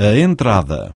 a entrada.